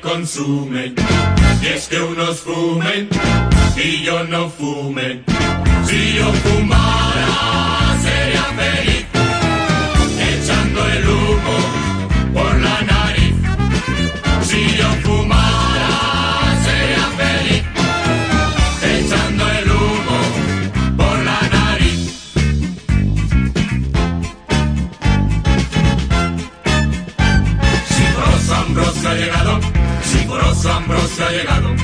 consume. Y es que unos fumen y yo no fume. Si yo fumara sería feliz, Sinforoso Ambrosio ha llegado,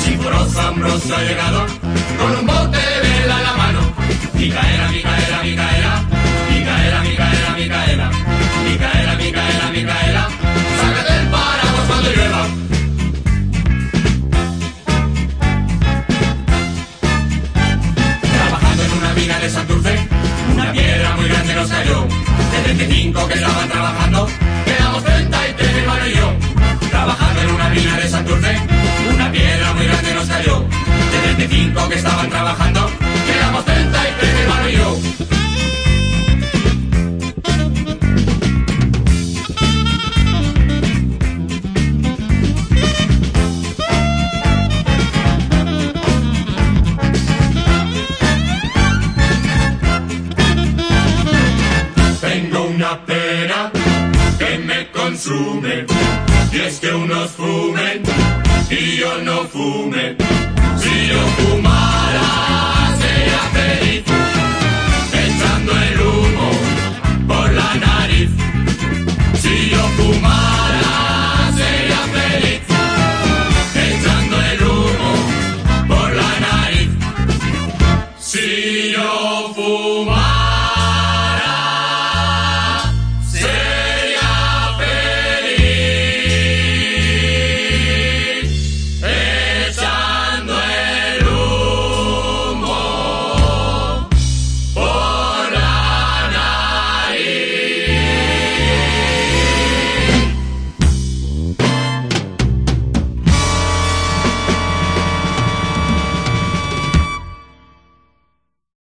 Sinforoso Ambrosio ha llegado, con un bote de vela en la mano. Micaela, Micaela, Micaela, Micaela, Micaela, Micaela, Micaela, Micaela, Micaela, sácate el paraguas cuando llueva. Trabajando en una mina de Santurce, una piedra muy grande nos cayó. De 25 que estaban trabajando, una pena que me consume y es que unos fumen y yo no fume.